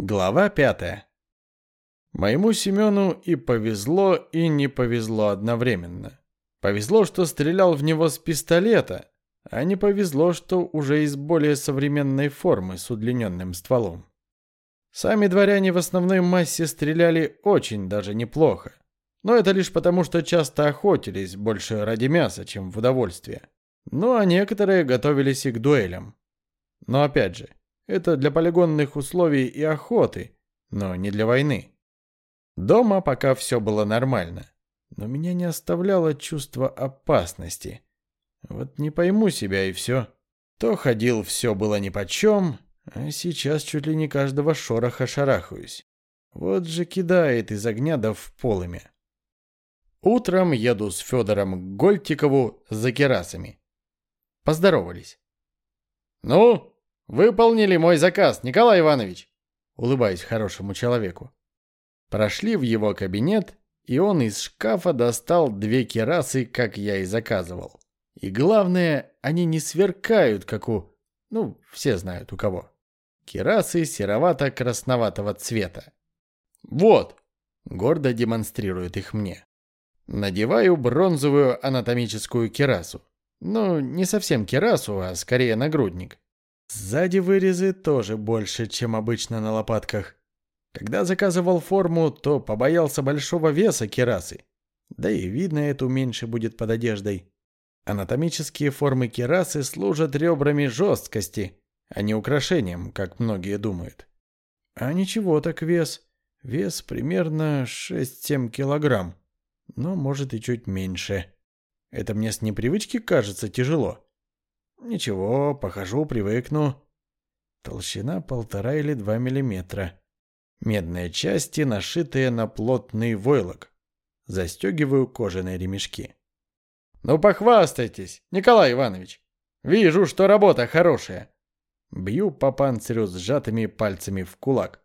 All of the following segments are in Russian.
Глава пятая. Моему Семену и повезло, и не повезло одновременно. Повезло, что стрелял в него с пистолета, а не повезло, что уже из более современной формы с удлиненным стволом. Сами дворяне в основной массе стреляли очень даже неплохо. Но это лишь потому, что часто охотились больше ради мяса, чем в удовольствие. Ну а некоторые готовились и к дуэлям. Но опять же, это для полигонных условий и охоты, но не для войны. Дома пока все было нормально, но меня не оставляло чувство опасности. Вот не пойму себя и все. То ходил, все было нипочем, а сейчас чуть ли не каждого шороха шарахаюсь. Вот же кидает из огня да в полымя. Утром еду с Федором Гольтикову за керасами. Поздоровались. «Ну, «Выполнили мой заказ, Николай Иванович!» Улыбаюсь хорошему человеку. Прошли в его кабинет, и он из шкафа достал две керасы, как я и заказывал. И главное, они не сверкают, как у... Ну, все знают у кого. Керасы серовато-красноватого цвета. «Вот!» — гордо демонстрирует их мне. Надеваю бронзовую анатомическую керасу. Ну, не совсем керасу, а скорее нагрудник. Сзади вырезы тоже больше, чем обычно на лопатках. Когда заказывал форму, то побоялся большого веса керасы. Да и видно эту меньше будет под одеждой. Анатомические формы керасы служат ребрами жесткости, а не украшением, как многие думают. А ничего так вес. Вес примерно 6-7 килограмм. Но может и чуть меньше. Это мне с непривычки кажется тяжело. Ничего, похожу, привыкну. Толщина полтора или два миллиметра. Медные части, нашитые на плотный войлок. Застегиваю кожаные ремешки. Ну похвастайтесь, Николай Иванович. Вижу, что работа хорошая. Бью по панцирю сжатыми пальцами в кулак.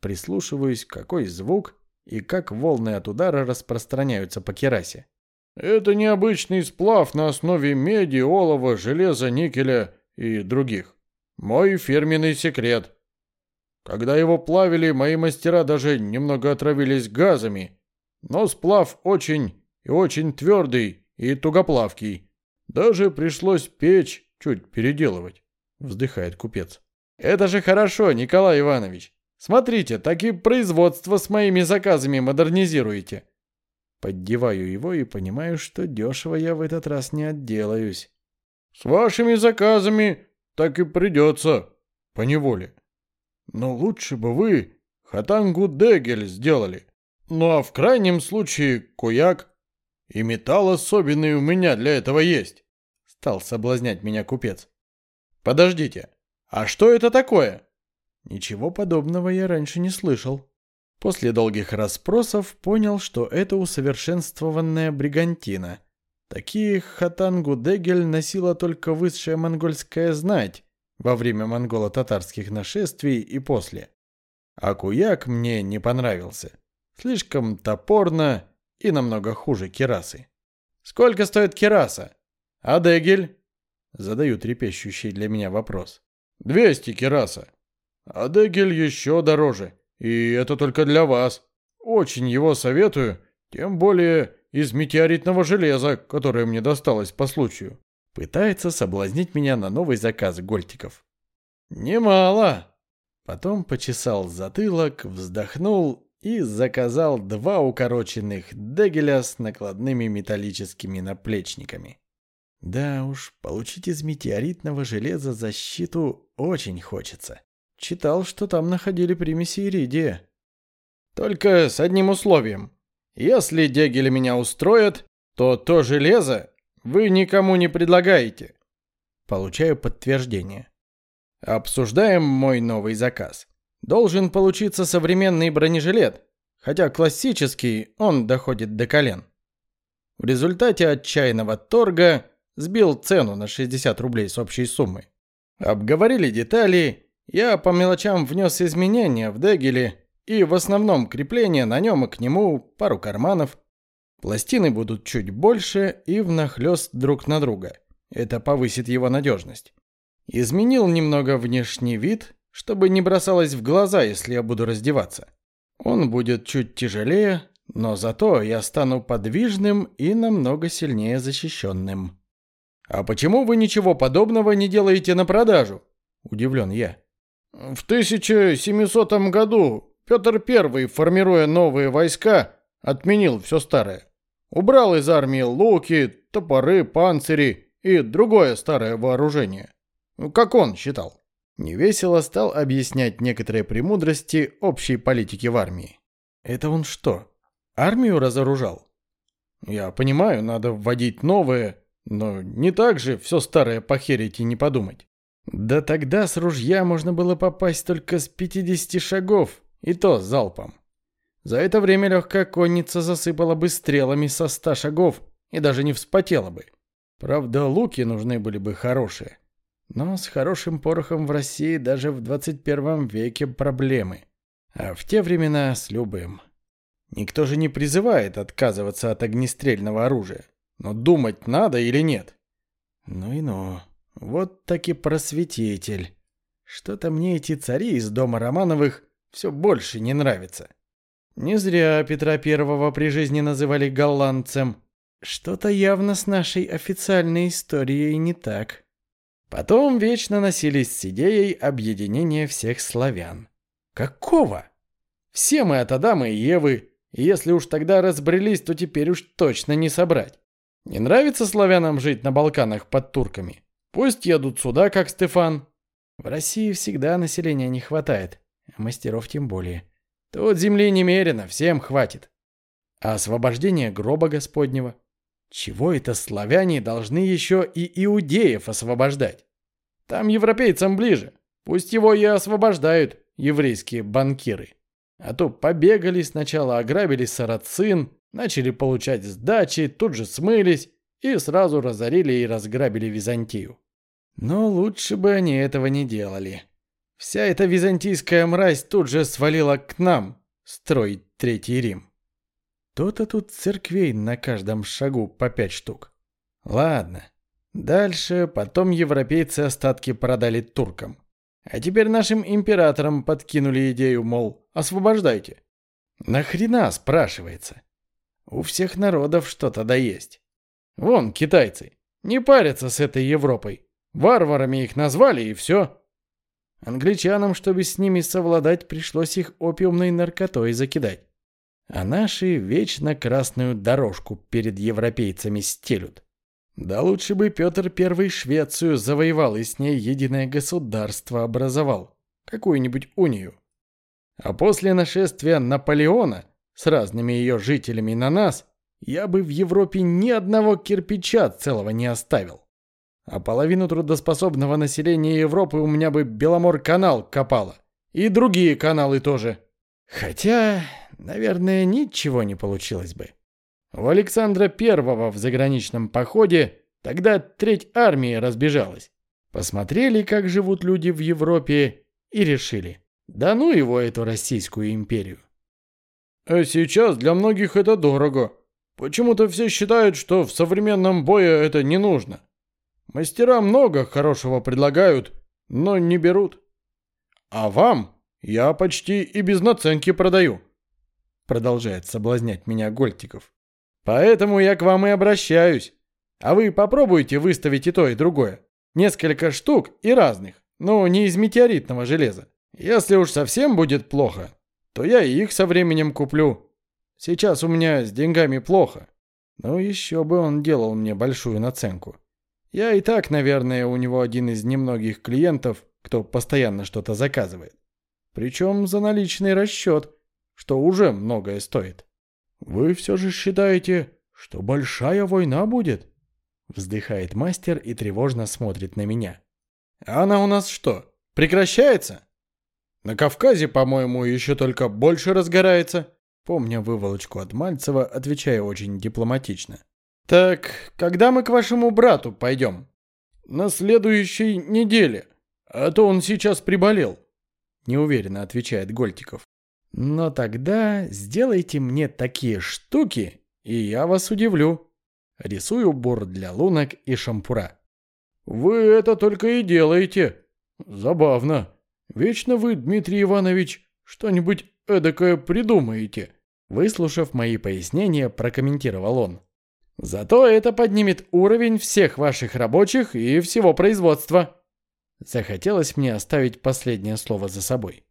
Прислушиваюсь, какой звук и как волны от удара распространяются по керасе. Это необычный сплав на основе меди, олова, железа, никеля и других. Мой фирменный секрет. Когда его плавили, мои мастера даже немного отравились газами. Но сплав очень и очень твердый и тугоплавкий. Даже пришлось печь чуть переделывать, вздыхает купец. Это же хорошо, Николай Иванович. Смотрите, так и производство с моими заказами модернизируете. Поддеваю его и понимаю, что дешево я в этот раз не отделаюсь. «С вашими заказами так и придется, по неволе. Но лучше бы вы хатангу дегель сделали. Ну а в крайнем случае куяк. И металл особенный у меня для этого есть», — стал соблазнять меня купец. «Подождите, а что это такое?» Ничего подобного я раньше не слышал. После долгих расспросов понял, что это усовершенствованная бригантина. Такие хатангу-дегель носила только высшая монгольская знать во время монголо-татарских нашествий и после. А куяк мне не понравился. Слишком топорно и намного хуже керасы. «Сколько стоит кераса? А дегель?» Задаю трепещущий для меня вопрос. «Двести кераса. А дегель еще дороже. И это только для вас. Очень его советую, тем более из метеоритного железа, которое мне досталось по случаю. Пытается соблазнить меня на новый заказ Гольтиков. Немало. Потом почесал затылок, вздохнул и заказал два укороченных дегеля с накладными металлическими наплечниками. Да уж, получить из метеоритного железа защиту очень хочется. Читал, что там находили примеси иридия. Только с одним условием. Если дегели меня устроят, то то железо вы никому не предлагаете. Получаю подтверждение. Обсуждаем мой новый заказ. Должен получиться современный бронежилет, хотя классический он доходит до колен. В результате отчаянного торга сбил цену на 60 рублей с общей суммы. Обговорили детали я по мелочам внес изменения в дегеле и в основном крепление на нем и к нему пару карманов. Пластины будут чуть больше и внахлёст друг на друга. Это повысит его надежность. Изменил немного внешний вид, чтобы не бросалось в глаза, если я буду раздеваться. Он будет чуть тяжелее, но зато я стану подвижным и намного сильнее защищенным. «А почему вы ничего подобного не делаете на продажу?» – удивлен я. «В 1700 году Петр I, формируя новые войска, отменил все старое. Убрал из армии луки, топоры, панцири и другое старое вооружение. Как он считал. Невесело стал объяснять некоторые премудрости общей политики в армии. Это он что, армию разоружал? Я понимаю, надо вводить новое, но не так же все старое похерить и не подумать. Да тогда с ружья можно было попасть только с 50 шагов, и то залпом. За это время легкая конница засыпала бы стрелами со 100 шагов и даже не вспотела бы. Правда, луки нужны были бы хорошие. Но с хорошим порохом в России даже в 21 веке проблемы. А в те времена с любым. Никто же не призывает отказываться от огнестрельного оружия. Но думать надо или нет? Ну и ну. Вот таки просветитель. Что-то мне эти цари из дома Романовых все больше не нравятся. Не зря Петра Первого при жизни называли голландцем. Что-то явно с нашей официальной историей не так. Потом вечно носились с идеей объединения всех славян. Какого? Все мы от Адама и Евы, и если уж тогда разбрелись, то теперь уж точно не собрать. Не нравится славянам жить на Балканах под турками? Пусть едут сюда, как Стефан. В России всегда населения не хватает, а мастеров тем более. Тут земли немерено, всем хватит. А освобождение гроба Господнего? Чего это славяне должны еще и иудеев освобождать? Там европейцам ближе. Пусть его и освобождают еврейские банкиры. А то побегали сначала, ограбили сарацин, начали получать сдачи, тут же смылись и сразу разорили и разграбили Византию. Но лучше бы они этого не делали. Вся эта византийская мразь тут же свалила к нам строить Третий Рим. То-то тут церквей на каждом шагу по пять штук. Ладно. Дальше потом европейцы остатки продали туркам. А теперь нашим императорам подкинули идею, мол, освобождайте. Нахрена, спрашивается? У всех народов что-то да есть. Вон, китайцы. Не парятся с этой Европой. Варварами их назвали и все. Англичанам, чтобы с ними совладать, пришлось их опиумной наркотой закидать. А наши вечно красную дорожку перед европейцами стелют. Да лучше бы Петр I Швецию завоевал и с ней единое государство образовал. Какую-нибудь унию. А после нашествия Наполеона с разными ее жителями на нас, я бы в Европе ни одного кирпича целого не оставил. А половину трудоспособного населения Европы у меня бы Беломор-канал копало. И другие каналы тоже. Хотя, наверное, ничего не получилось бы. У Александра Первого в заграничном походе тогда треть армии разбежалась. Посмотрели, как живут люди в Европе, и решили, да ну его, эту Российскую империю. А сейчас для многих это дорого. Почему-то все считают, что в современном бое это не нужно. Мастера много хорошего предлагают, но не берут. А вам я почти и без наценки продаю. Продолжает соблазнять меня Гольтиков. Поэтому я к вам и обращаюсь. А вы попробуйте выставить и то, и другое. Несколько штук и разных, но не из метеоритного железа. Если уж совсем будет плохо, то я и их со временем куплю. Сейчас у меня с деньгами плохо. Но еще бы он делал мне большую наценку. Я и так, наверное, у него один из немногих клиентов, кто постоянно что-то заказывает. Причем за наличный расчет, что уже многое стоит. «Вы все же считаете, что большая война будет?» Вздыхает мастер и тревожно смотрит на меня. «А она у нас что, прекращается?» На Кавказе, по-моему, еще только больше разгорается. Помня выволочку от Мальцева, отвечаю очень дипломатично. Так, когда мы к вашему брату пойдем? На следующей неделе. А то он сейчас приболел. Неуверенно отвечает Гольтиков. Но тогда сделайте мне такие штуки, и я вас удивлю. Рисую бур для лунок и шампура. Вы это только и делаете. Забавно. Вечно вы, Дмитрий Иванович, что-нибудь эдакое придумаете. Выслушав мои пояснения, прокомментировал он. Зато это поднимет уровень всех ваших рабочих и всего производства. Захотелось мне оставить последнее слово за собой.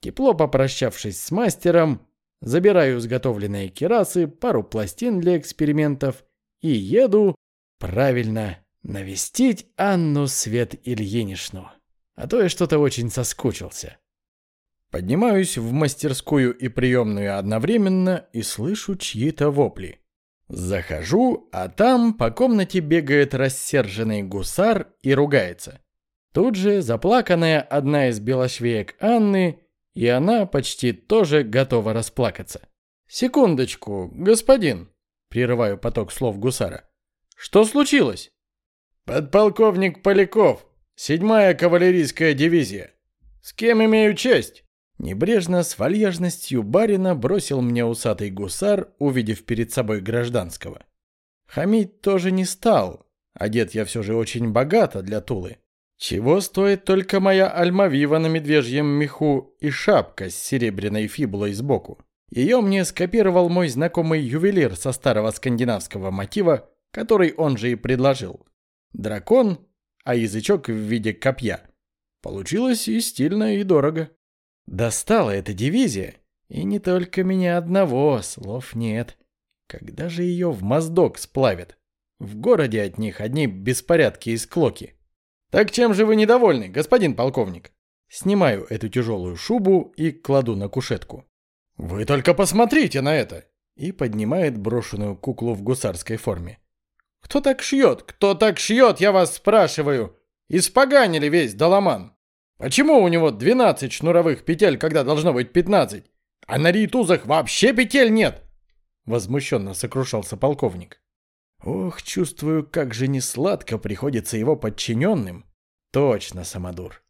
Тепло попрощавшись с мастером, забираю изготовленные керасы, пару пластин для экспериментов и еду, правильно, навестить Анну Свет Ильинишну. А то я что-то очень соскучился. Поднимаюсь в мастерскую и приемную одновременно и слышу чьи-то вопли. Захожу, а там по комнате бегает рассерженный гусар и ругается. Тут же заплаканная одна из белошвеек Анны, и она почти тоже готова расплакаться. «Секундочку, господин!» — прерываю поток слов гусара. «Что случилось?» «Подполковник Поляков, седьмая кавалерийская дивизия. С кем имею честь?» Небрежно, с вальяжностью барина бросил мне усатый гусар, увидев перед собой гражданского. Хамить тоже не стал. Одет я все же очень богато для Тулы. Чего стоит только моя альмавива на медвежьем меху и шапка с серебряной фибулой сбоку. Ее мне скопировал мой знакомый ювелир со старого скандинавского мотива, который он же и предложил. Дракон, а язычок в виде копья. Получилось и стильно, и дорого. Достала эта дивизия. И не только меня одного, слов нет. Когда же ее в моздок сплавят? В городе от них одни беспорядки и склоки. Так чем же вы недовольны, господин полковник? Снимаю эту тяжелую шубу и кладу на кушетку. Вы только посмотрите на это! И поднимает брошенную куклу в гусарской форме. Кто так шьет? Кто так шьет, я вас спрашиваю? Испоганили весь доломан. Почему у него 12 шнуровых петель, когда должно быть 15? А на рейтузах вообще петель нет!» Возмущенно сокрушался полковник. «Ох, чувствую, как же несладко приходится его подчиненным. Точно, самодур.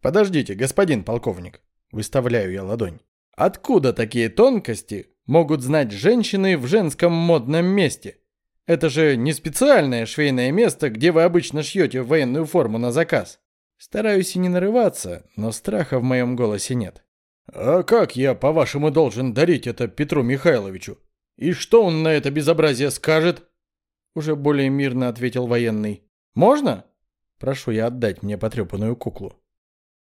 Подождите, господин полковник. Выставляю я ладонь. Откуда такие тонкости могут знать женщины в женском модном месте? Это же не специальное швейное место, где вы обычно шьете военную форму на заказ. Стараюсь и не нарываться, но страха в моем голосе нет. «А как я, по-вашему, должен дарить это Петру Михайловичу? И что он на это безобразие скажет?» Уже более мирно ответил военный. «Можно?» Прошу я отдать мне потрепанную куклу.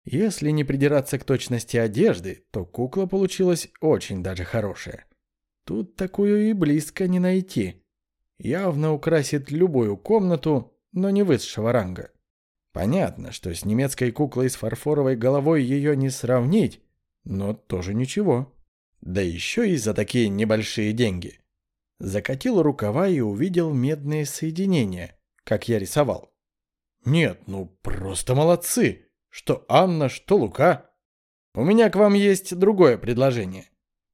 Если не придираться к точности одежды, то кукла получилась очень даже хорошая. Тут такую и близко не найти. Явно украсит любую комнату, но не высшего ранга. Понятно, что с немецкой куклой с фарфоровой головой ее не сравнить, но тоже ничего. Да еще и за такие небольшие деньги. Закатил рукава и увидел медные соединения, как я рисовал. Нет, ну просто молодцы. Что Анна, что Лука. У меня к вам есть другое предложение.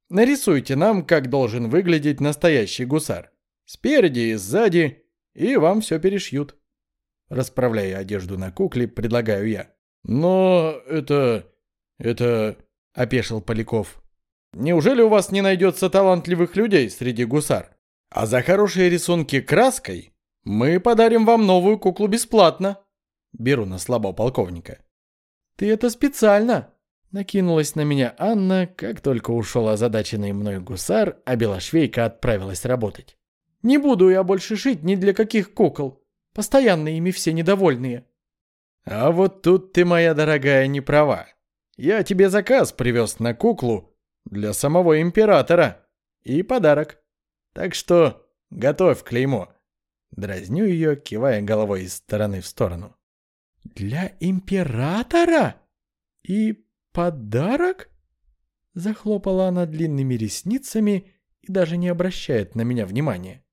Нарисуйте нам, как должен выглядеть настоящий гусар. Спереди и сзади, и вам все перешьют. Расправляя одежду на кукле, предлагаю я. «Но это... это...» — опешил Поляков. «Неужели у вас не найдется талантливых людей среди гусар? А за хорошие рисунки краской мы подарим вам новую куклу бесплатно». Беру на слабо полковника. «Ты это специально!» Накинулась на меня Анна, как только ушел озадаченный мной гусар, а Белошвейка отправилась работать. «Не буду я больше шить ни для каких кукол. Постоянно ими все недовольные. А вот тут ты, моя дорогая, не права. Я тебе заказ привез на куклу для самого императора. И подарок. Так что готовь клеймо. Дразню ее, кивая головой из стороны в сторону. Для императора? И подарок? Захлопала она длинными ресницами и даже не обращает на меня внимания.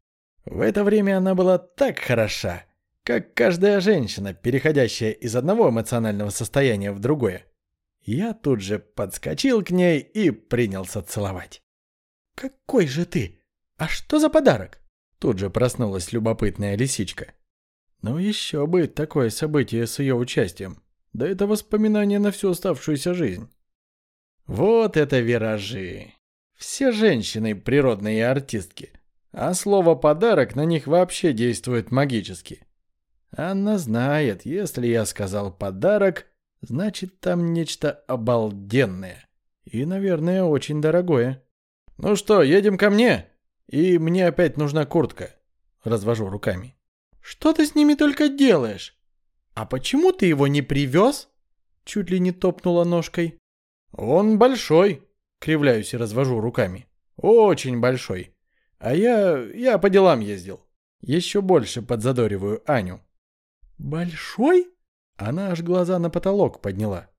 В это время она была так хороша, как каждая женщина, переходящая из одного эмоционального состояния в другое. Я тут же подскочил к ней и принялся целовать. «Какой же ты? А что за подарок?» Тут же проснулась любопытная лисичка. Ну еще бы такое событие с ее участием. Да это воспоминание на всю оставшуюся жизнь. Вот это виражи. Все женщины природные артистки. А слово «подарок» на них вообще действует магически. Анна знает, если я сказал подарок, Значит, там нечто обалденное. И, наверное, очень дорогое. Ну что, едем ко мне? И мне опять нужна куртка. Развожу руками. Что ты с ними только делаешь? А почему ты его не привез? Чуть ли не топнула ножкой. Он большой. Кривляюсь и развожу руками. Очень большой. А я... я по делам ездил. Еще больше подзадориваю Аню. Большой? Она аж глаза на потолок подняла.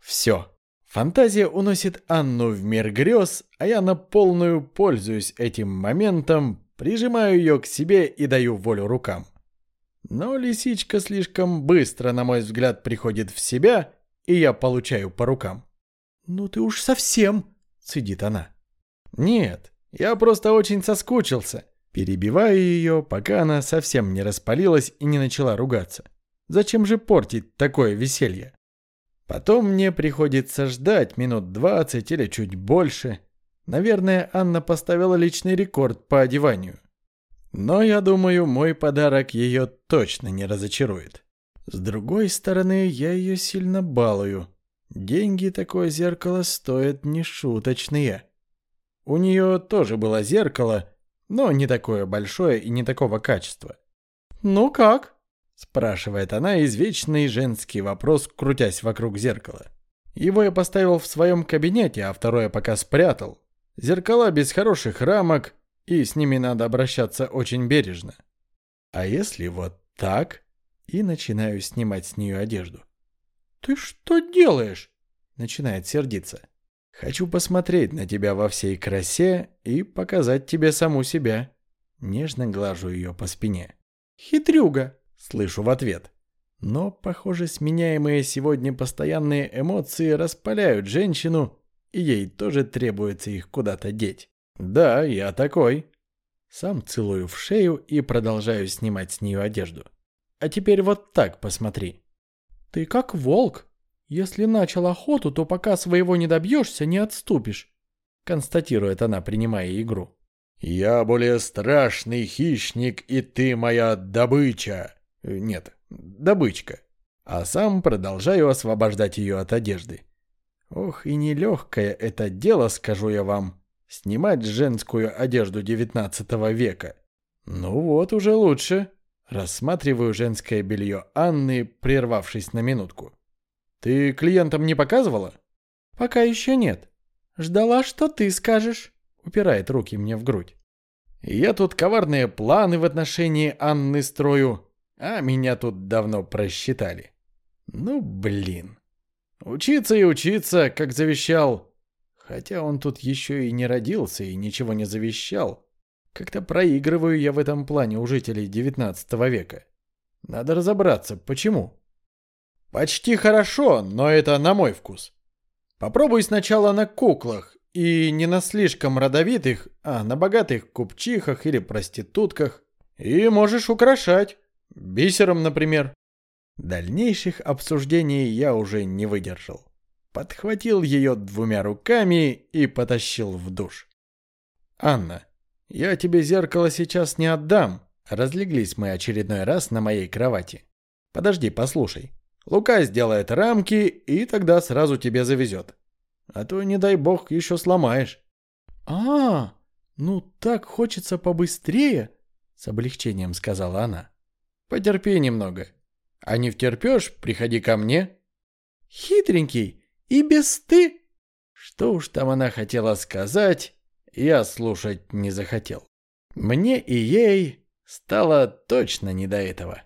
Все. Фантазия уносит Анну в мир грез, а я на полную пользуюсь этим моментом, прижимаю ее к себе и даю волю рукам. Но лисичка слишком быстро, на мой взгляд, приходит в себя, и я получаю по рукам. «Ну ты уж совсем!» — цедит она. «Нет, я просто очень соскучился». Перебиваю ее, пока она совсем не распалилась и не начала ругаться. Зачем же портить такое веселье? Потом мне приходится ждать минут двадцать или чуть больше. Наверное, Анна поставила личный рекорд по одеванию. Но я думаю, мой подарок ее точно не разочарует. С другой стороны, я ее сильно балую. Деньги такое зеркало стоят нешуточные. У нее тоже было зеркало, но не такое большое и не такого качества. «Ну как?» Спрашивает она извечный женский вопрос, крутясь вокруг зеркала. Его я поставил в своем кабинете, а второе пока спрятал. Зеркала без хороших рамок, и с ними надо обращаться очень бережно. А если вот так? И начинаю снимать с нее одежду. «Ты что делаешь?» Начинает сердиться. «Хочу посмотреть на тебя во всей красе и показать тебе саму себя». Нежно глажу ее по спине. «Хитрюга!» Слышу в ответ. Но, похоже, сменяемые сегодня постоянные эмоции распаляют женщину, и ей тоже требуется их куда-то деть. Да, я такой. Сам целую в шею и продолжаю снимать с нее одежду. А теперь вот так посмотри. Ты как волк. Если начал охоту, то пока своего не добьешься, не отступишь. Констатирует она, принимая игру. «Я более страшный хищник, и ты моя добыча!» Э, нет, добычка. А сам продолжаю освобождать ее от одежды. Ох, и нелегкое это дело, скажу я вам, снимать женскую одежду девятнадцатого века. Ну вот уже лучше. Рассматриваю женское белье Анны, прервавшись на минутку. Ты клиентам не показывала? Пока еще нет. Ждала, что ты скажешь. Упирает руки мне в грудь. Я тут коварные планы в отношении Анны строю. А меня тут давно просчитали. Ну, блин. Учиться и учиться, как завещал. Хотя он тут еще и не родился и ничего не завещал. Как-то проигрываю я в этом плане у жителей 19 века. Надо разобраться, почему. Почти хорошо, но это на мой вкус. Попробуй сначала на куклах, и не на слишком родовитых, а на богатых купчихах или проститутках. И можешь украшать. Бисером, например. Дальнейших обсуждений я уже не выдержал. Подхватил ее двумя руками и потащил в душ. «Анна, я тебе зеркало сейчас не отдам». Разлеглись мы очередной раз на моей кровати. «Подожди, послушай. Лука сделает рамки, и тогда сразу тебе завезет. А то, не дай бог, еще сломаешь». «А, ну так хочется побыстрее», — с облегчением сказала она. Потерпи немного. А не втерпешь, приходи ко мне. Хитренький и без ты. Что уж там она хотела сказать, я слушать не захотел. Мне и ей стало точно не до этого.